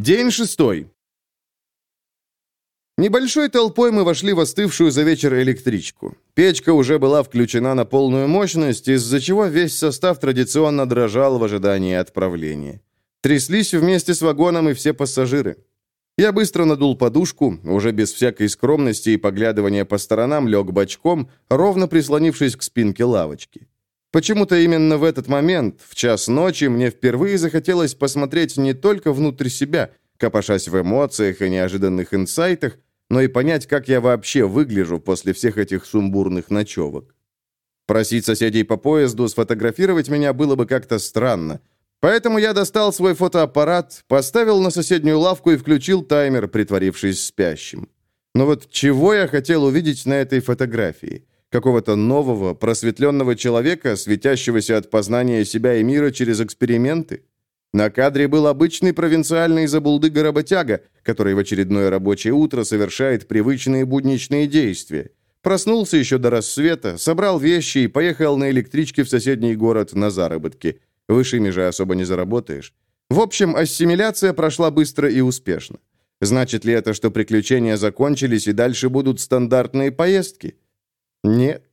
День шестой. Небольшой толпой мы вошли в остывшую за вечер электричку. Печка уже была включена на полную мощность, из-за чего весь состав традиционно дрожал в ожидании отправления. Тряслись вместе с вагоном и все пассажиры. Я быстро надул подушку, уже без всякой скромности и поглядывания по сторонам лег бочком, ровно прислонившись к спинке лавочки. Почему-то именно в этот момент, в час ночи, мне впервые захотелось посмотреть не только внутрь себя, копошась в эмоциях и неожиданных инсайтах, но и понять, как я вообще выгляжу после всех этих сумбурных ночевок. Просить соседей по поезду сфотографировать меня было бы как-то странно, поэтому я достал свой фотоаппарат, поставил на соседнюю лавку и включил таймер, притворившись спящим. Но вот чего я хотел увидеть на этой фотографии? Какого-то нового, просветленного человека, светящегося от познания себя и мира через эксперименты. На кадре был обычный провинциальный забулдыга-работяга, который в очередное рабочее утро совершает привычные будничные действия. Проснулся еще до рассвета, собрал вещи и поехал на электричке в соседний город на заработки. Высшими же особо не заработаешь. В общем, ассимиляция прошла быстро и успешно. Значит ли это, что приключения закончились и дальше будут стандартные поездки? Нет.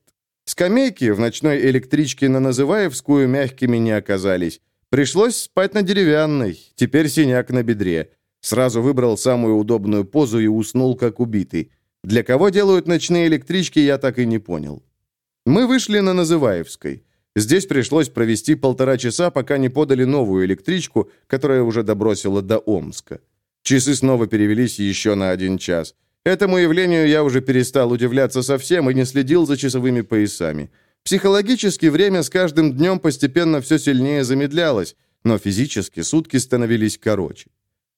Скамейки в ночной электричке на Называевскую мягкими не оказались. Пришлось спать на деревянной, теперь синяк на бедре. Сразу выбрал самую удобную позу и уснул, как убитый. Для кого делают ночные электрички, я так и не понял. Мы вышли на Называевской. Здесь пришлось провести полтора часа, пока не подали новую электричку, которая уже добросила до Омска. Часы снова перевелись еще на один час. Этому явлению я уже перестал удивляться совсем и не следил за часовыми поясами. Психологически время с каждым днем постепенно все сильнее замедлялось, но физически сутки становились короче.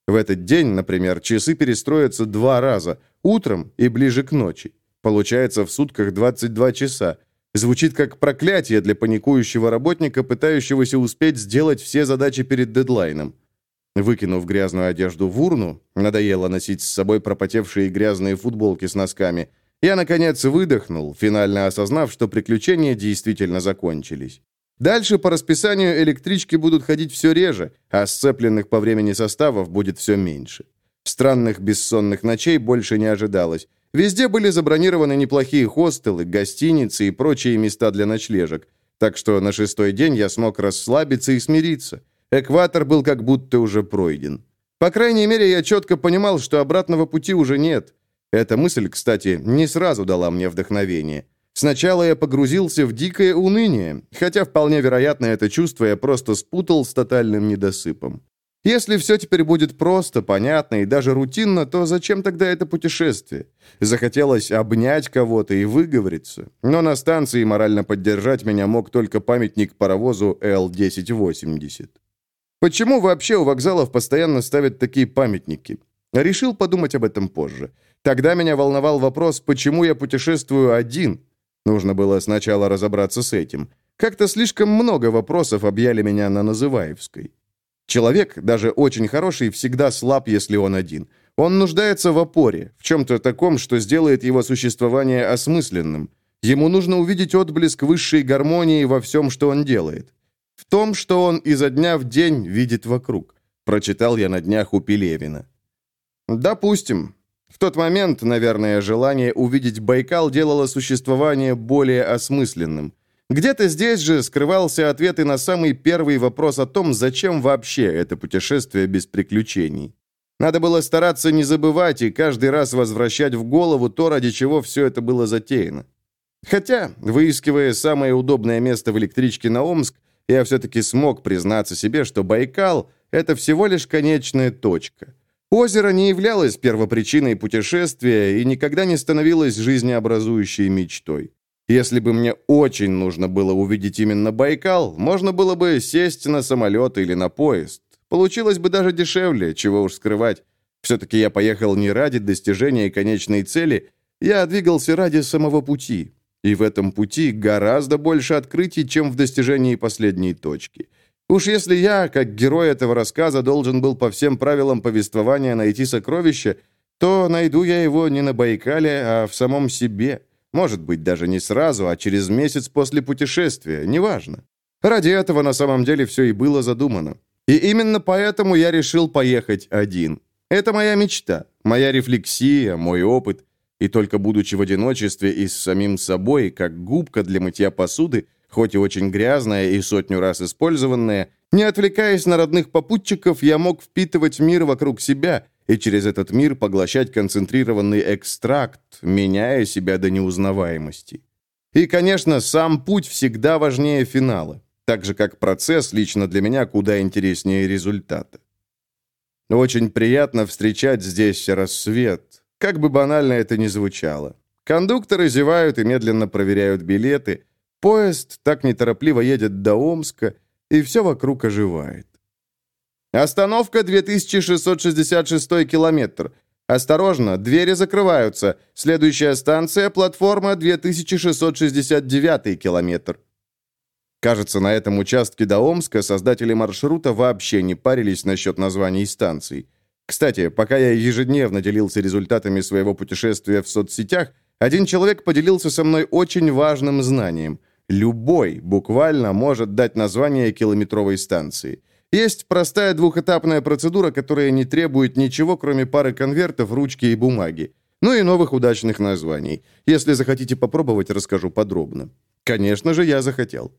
В этот день, например, часы перестроятся два раза, утром и ближе к ночи. Получается в сутках 22 часа. Звучит как проклятие для паникующего работника, пытающегося успеть сделать все задачи перед дедлайном. Выкинув грязную одежду в урну, надоело носить с собой пропотевшие грязные футболки с носками, я, наконец, выдохнул, финально осознав, что приключения действительно закончились. Дальше по расписанию электрички будут ходить все реже, а сцепленных по времени составов будет все меньше. Странных бессонных ночей больше не ожидалось. Везде были забронированы неплохие хостелы, гостиницы и прочие места для ночлежек. Так что на шестой день я смог расслабиться и смириться. Экватор был как будто уже пройден. По крайней мере, я четко понимал, что обратного пути уже нет. Эта мысль, кстати, не сразу дала мне вдохновение. Сначала я погрузился в дикое уныние, хотя вполне вероятно это чувство я просто спутал с тотальным недосыпом. Если все теперь будет просто, понятно и даже рутинно, то зачем тогда это путешествие? Захотелось обнять кого-то и выговориться. Но на станции морально поддержать меня мог только памятник паровозу Л-1080. Почему вообще у вокзалов постоянно ставят такие памятники? Решил подумать об этом позже. Тогда меня волновал вопрос, почему я путешествую один. Нужно было сначала разобраться с этим. Как-то слишком много вопросов объяли меня на Называевской. Человек, даже очень хороший, всегда слаб, если он один. Он нуждается в опоре, в чем-то таком, что сделает его существование осмысленным. Ему нужно увидеть отблеск высшей гармонии во всем, что он делает в том, что он изо дня в день видит вокруг. Прочитал я на днях у Пелевина. Допустим. В тот момент, наверное, желание увидеть Байкал делало существование более осмысленным. Где-то здесь же скрывался ответ и на самый первый вопрос о том, зачем вообще это путешествие без приключений. Надо было стараться не забывать и каждый раз возвращать в голову то, ради чего все это было затеяно. Хотя, выискивая самое удобное место в электричке на Омск, я все-таки смог признаться себе, что Байкал — это всего лишь конечная точка. Озеро не являлось первопричиной путешествия и никогда не становилось жизнеобразующей мечтой. Если бы мне очень нужно было увидеть именно Байкал, можно было бы сесть на самолет или на поезд. Получилось бы даже дешевле, чего уж скрывать. Все-таки я поехал не ради достижения конечной цели, я двигался ради самого пути. И в этом пути гораздо больше открытий, чем в достижении последней точки. Уж если я, как герой этого рассказа, должен был по всем правилам повествования найти сокровище, то найду я его не на Байкале, а в самом себе. Может быть, даже не сразу, а через месяц после путешествия, неважно. Ради этого на самом деле все и было задумано. И именно поэтому я решил поехать один. Это моя мечта, моя рефлексия, мой опыт. И только будучи в одиночестве и с самим собой, как губка для мытья посуды, хоть и очень грязная и сотню раз использованная, не отвлекаясь на родных попутчиков, я мог впитывать мир вокруг себя и через этот мир поглощать концентрированный экстракт, меняя себя до неузнаваемости. И, конечно, сам путь всегда важнее финала, так же как процесс лично для меня куда интереснее результата. Очень приятно встречать здесь рассвет, как бы банально это ни звучало. Кондукторы зевают и медленно проверяют билеты, поезд так неторопливо едет до Омска, и все вокруг оживает. Остановка 2666 километр. Осторожно, двери закрываются. Следующая станция – платформа 2669 километр. Кажется, на этом участке до Омска создатели маршрута вообще не парились насчет названий станций. Кстати, пока я ежедневно делился результатами своего путешествия в соцсетях, один человек поделился со мной очень важным знанием. Любой буквально может дать название километровой станции. Есть простая двухэтапная процедура, которая не требует ничего, кроме пары конвертов, ручки и бумаги. Ну и новых удачных названий. Если захотите попробовать, расскажу подробно. Конечно же, я захотел.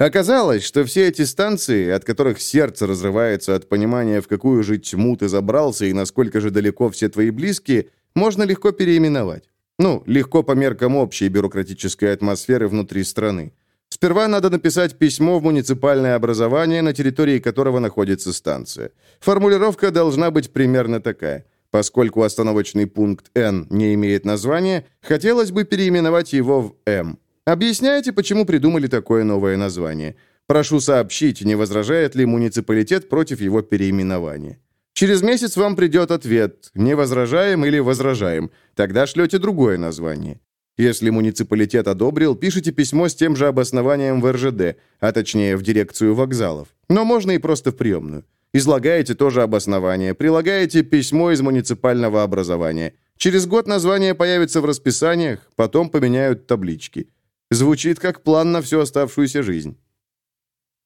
Оказалось, что все эти станции, от которых сердце разрывается от понимания, в какую же тьму ты забрался и насколько же далеко все твои близкие, можно легко переименовать. Ну, легко по меркам общей бюрократической атмосферы внутри страны. Сперва надо написать письмо в муниципальное образование, на территории которого находится станция. Формулировка должна быть примерно такая. Поскольку остановочный пункт N не имеет названия, хотелось бы переименовать его в М. Объясняете, почему придумали такое новое название? Прошу сообщить, не возражает ли муниципалитет против его переименования. Через месяц вам придет ответ «не возражаем» или «возражаем». Тогда шлете другое название. Если муниципалитет одобрил, пишите письмо с тем же обоснованием в РЖД, а точнее в дирекцию вокзалов. Но можно и просто в приемную. Излагаете тоже обоснование, прилагаете письмо из муниципального образования. Через год название появится в расписаниях, потом поменяют таблички. Звучит как план на всю оставшуюся жизнь.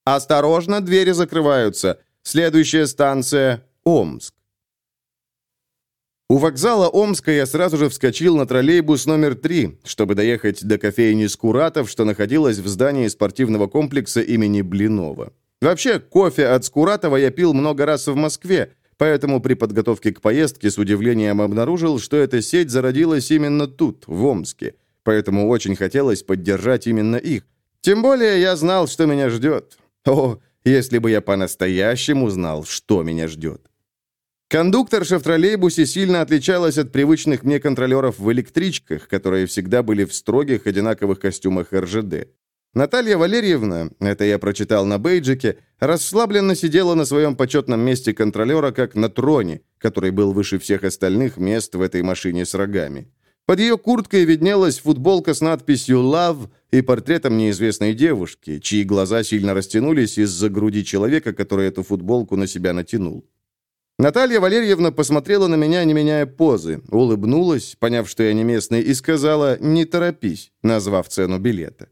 Осторожно, двери закрываются. Следующая станция – Омск. У вокзала Омска я сразу же вскочил на троллейбус номер 3, чтобы доехать до кофейни Скуратов, что находилась в здании спортивного комплекса имени Блинова. Вообще, кофе от Скуратова я пил много раз в Москве, поэтому при подготовке к поездке с удивлением обнаружил, что эта сеть зародилась именно тут, в Омске. Поэтому очень хотелось поддержать именно их. Тем более я знал, что меня ждет. О, если бы я по-настоящему знал, что меня ждет. Кондукторша в троллейбусе сильно отличалась от привычных мне контролеров в электричках, которые всегда были в строгих одинаковых костюмах РЖД. Наталья Валерьевна, это я прочитал на бейджике, расслабленно сидела на своем почетном месте контролера, как на троне, который был выше всех остальных мест в этой машине с рогами. Под ее курткой виднелась футболка с надписью «Love» и портретом неизвестной девушки, чьи глаза сильно растянулись из-за груди человека, который эту футболку на себя натянул. Наталья Валерьевна посмотрела на меня, не меняя позы, улыбнулась, поняв, что я не местный, и сказала «не торопись», назвав цену билета.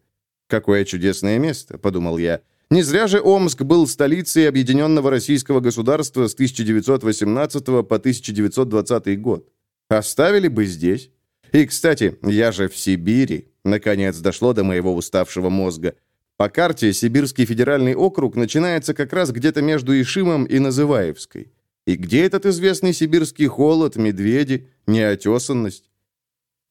«Какое чудесное место», — подумал я. «Не зря же Омск был столицей Объединенного Российского государства с 1918 по 1920 год. Оставили бы здесь. И, кстати, я же в Сибири». Наконец дошло до моего уставшего мозга. По карте Сибирский федеральный округ начинается как раз где-то между Ишимом и Называевской. И где этот известный сибирский холод, медведи, неотесанность?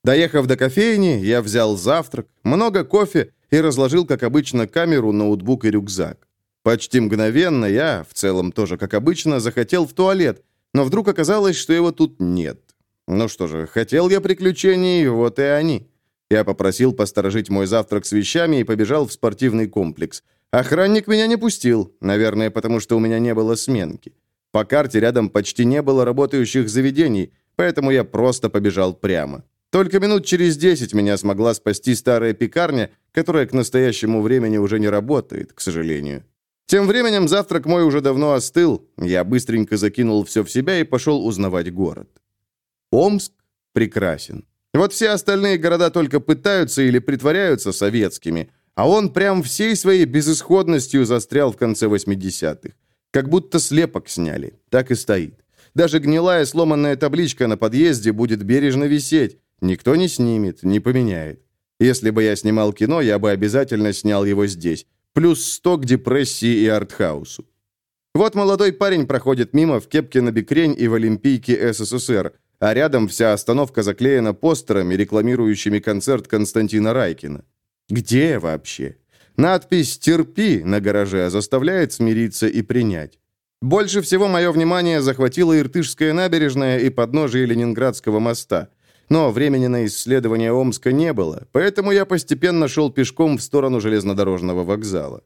Доехав до кофейни, я взял завтрак, много кофе и разложил, как обычно, камеру, ноутбук и рюкзак. Почти мгновенно я, в целом тоже как обычно, захотел в туалет, но вдруг оказалось, что его тут нет. Ну что же, хотел я приключений, вот и они. Я попросил посторожить мой завтрак с вещами и побежал в спортивный комплекс. Охранник меня не пустил, наверное, потому что у меня не было сменки. По карте рядом почти не было работающих заведений, поэтому я просто побежал прямо. Только минут через десять меня смогла спасти старая пекарня, которая к настоящему времени уже не работает, к сожалению. Тем временем завтрак мой уже давно остыл, я быстренько закинул все в себя и пошел узнавать город. Омск прекрасен. Вот все остальные города только пытаются или притворяются советскими, а он прям всей своей безысходностью застрял в конце 80-х. Как будто слепок сняли. Так и стоит. Даже гнилая сломанная табличка на подъезде будет бережно висеть. Никто не снимет, не поменяет. Если бы я снимал кино, я бы обязательно снял его здесь. Плюс 100 к депрессии и артхаусу. Вот молодой парень проходит мимо в кепке на бикрень и в Олимпийке СССР, а рядом вся остановка заклеена постерами, рекламирующими концерт Константина Райкина. Где вообще? Надпись «Терпи» на гараже заставляет смириться и принять. Больше всего мое внимание захватила Иртышская набережная и подножие Ленинградского моста. Но времени на исследование Омска не было, поэтому я постепенно шел пешком в сторону железнодорожного вокзала.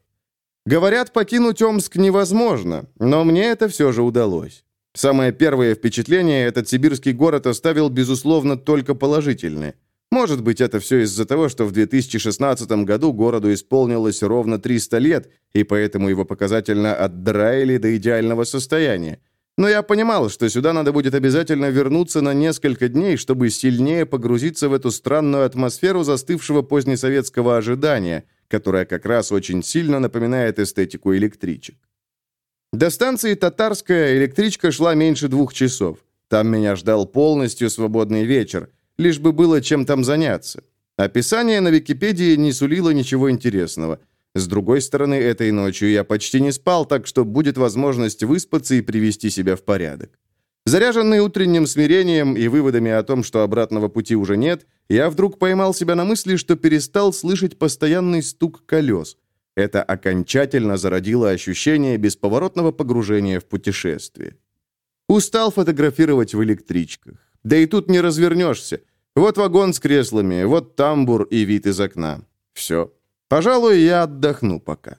Говорят, покинуть Омск невозможно, но мне это все же удалось. Самое первое впечатление этот сибирский город оставил, безусловно, только положительное. Может быть, это все из-за того, что в 2016 году городу исполнилось ровно 300 лет, и поэтому его показательно отдраили до идеального состояния. Но я понимал, что сюда надо будет обязательно вернуться на несколько дней, чтобы сильнее погрузиться в эту странную атмосферу застывшего позднесоветского ожидания – которая как раз очень сильно напоминает эстетику электричек. До станции Татарская электричка шла меньше двух часов. Там меня ждал полностью свободный вечер, лишь бы было чем там заняться. Описание на Википедии не сулило ничего интересного. С другой стороны, этой ночью я почти не спал, так что будет возможность выспаться и привести себя в порядок. Заряженный утренним смирением и выводами о том, что обратного пути уже нет, я вдруг поймал себя на мысли, что перестал слышать постоянный стук колес. Это окончательно зародило ощущение бесповоротного погружения в путешествие. Устал фотографировать в электричках. Да и тут не развернешься. Вот вагон с креслами, вот тамбур и вид из окна. Все. Пожалуй, я отдохну пока.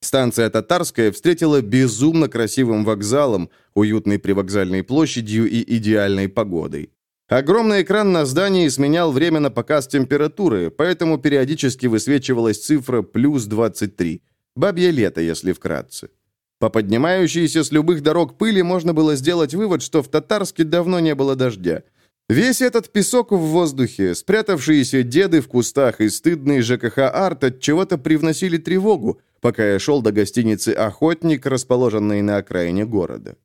Станция Татарская встретила безумно красивым вокзалом, уютной привокзальной площадью и идеальной погодой. Огромный экран на здании сменял время на показ температуры, поэтому периодически высвечивалась цифра плюс 23. Бабье лето, если вкратце. По поднимающейся с любых дорог пыли можно было сделать вывод, что в Татарске давно не было дождя. Весь этот песок в воздухе, спрятавшиеся деды в кустах и стыдный ЖКХ «Арт» от чего-то привносили тревогу, пока я шел до гостиницы «Охотник», расположенной на окраине города.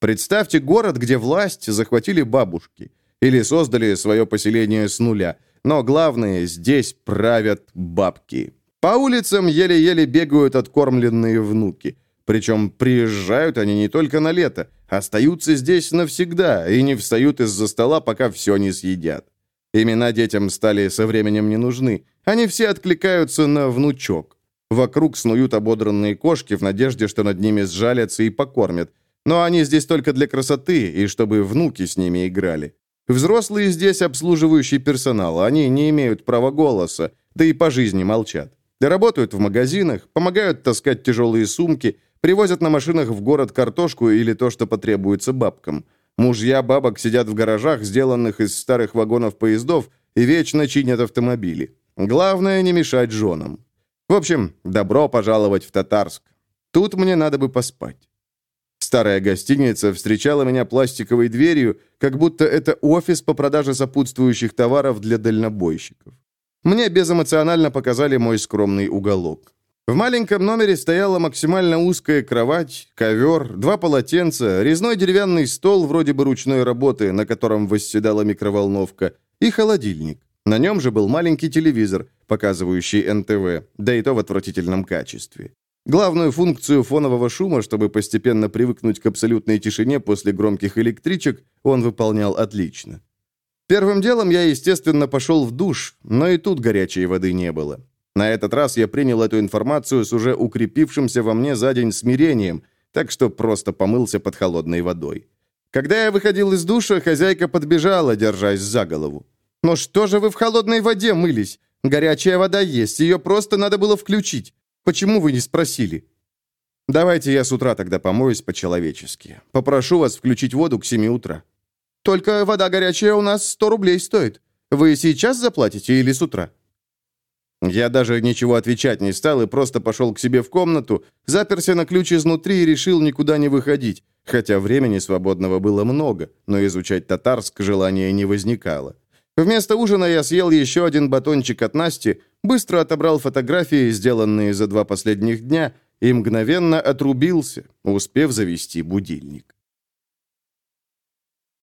Представьте город, где власть захватили бабушки или создали свое поселение с нуля. Но главное, здесь правят бабки. По улицам еле-еле бегают откормленные внуки. Причем приезжают они не только на лето, остаются здесь навсегда и не встают из-за стола, пока все не съедят. Имена детям стали со временем не нужны. Они все откликаются на внучок. Вокруг снуют ободранные кошки в надежде, что над ними сжалятся и покормят. Но они здесь только для красоты и чтобы внуки с ними играли. Взрослые здесь обслуживающий персонал, они не имеют права голоса, да и по жизни молчат. Работают в магазинах, помогают таскать тяжелые сумки, привозят на машинах в город картошку или то, что потребуется бабкам. Мужья бабок сидят в гаражах, сделанных из старых вагонов поездов, и вечно чинят автомобили. Главное не мешать женам. В общем, добро пожаловать в Татарск. Тут мне надо бы поспать. Старая гостиница встречала меня пластиковой дверью, как будто это офис по продаже сопутствующих товаров для дальнобойщиков. Мне безэмоционально показали мой скромный уголок. В маленьком номере стояла максимально узкая кровать, ковер, два полотенца, резной деревянный стол вроде бы ручной работы, на котором восседала микроволновка, и холодильник. На нем же был маленький телевизор, показывающий НТВ, да и то в отвратительном качестве. Главную функцию фонового шума, чтобы постепенно привыкнуть к абсолютной тишине после громких электричек, он выполнял отлично. Первым делом я, естественно, пошел в душ, но и тут горячей воды не было. На этот раз я принял эту информацию с уже укрепившимся во мне за день смирением, так что просто помылся под холодной водой. Когда я выходил из душа, хозяйка подбежала, держась за голову. «Но что же вы в холодной воде мылись? Горячая вода есть, ее просто надо было включить. Почему вы не спросили?» «Давайте я с утра тогда помоюсь по-человечески. Попрошу вас включить воду к 7 утра». «Только вода горячая у нас 100 рублей стоит. Вы сейчас заплатите или с утра?» Я даже ничего отвечать не стал и просто пошел к себе в комнату, заперся на ключ изнутри и решил никуда не выходить, хотя времени свободного было много, но изучать татарск желания не возникало. Вместо ужина я съел еще один батончик от Насти, быстро отобрал фотографии, сделанные за два последних дня, и мгновенно отрубился, успев завести будильник.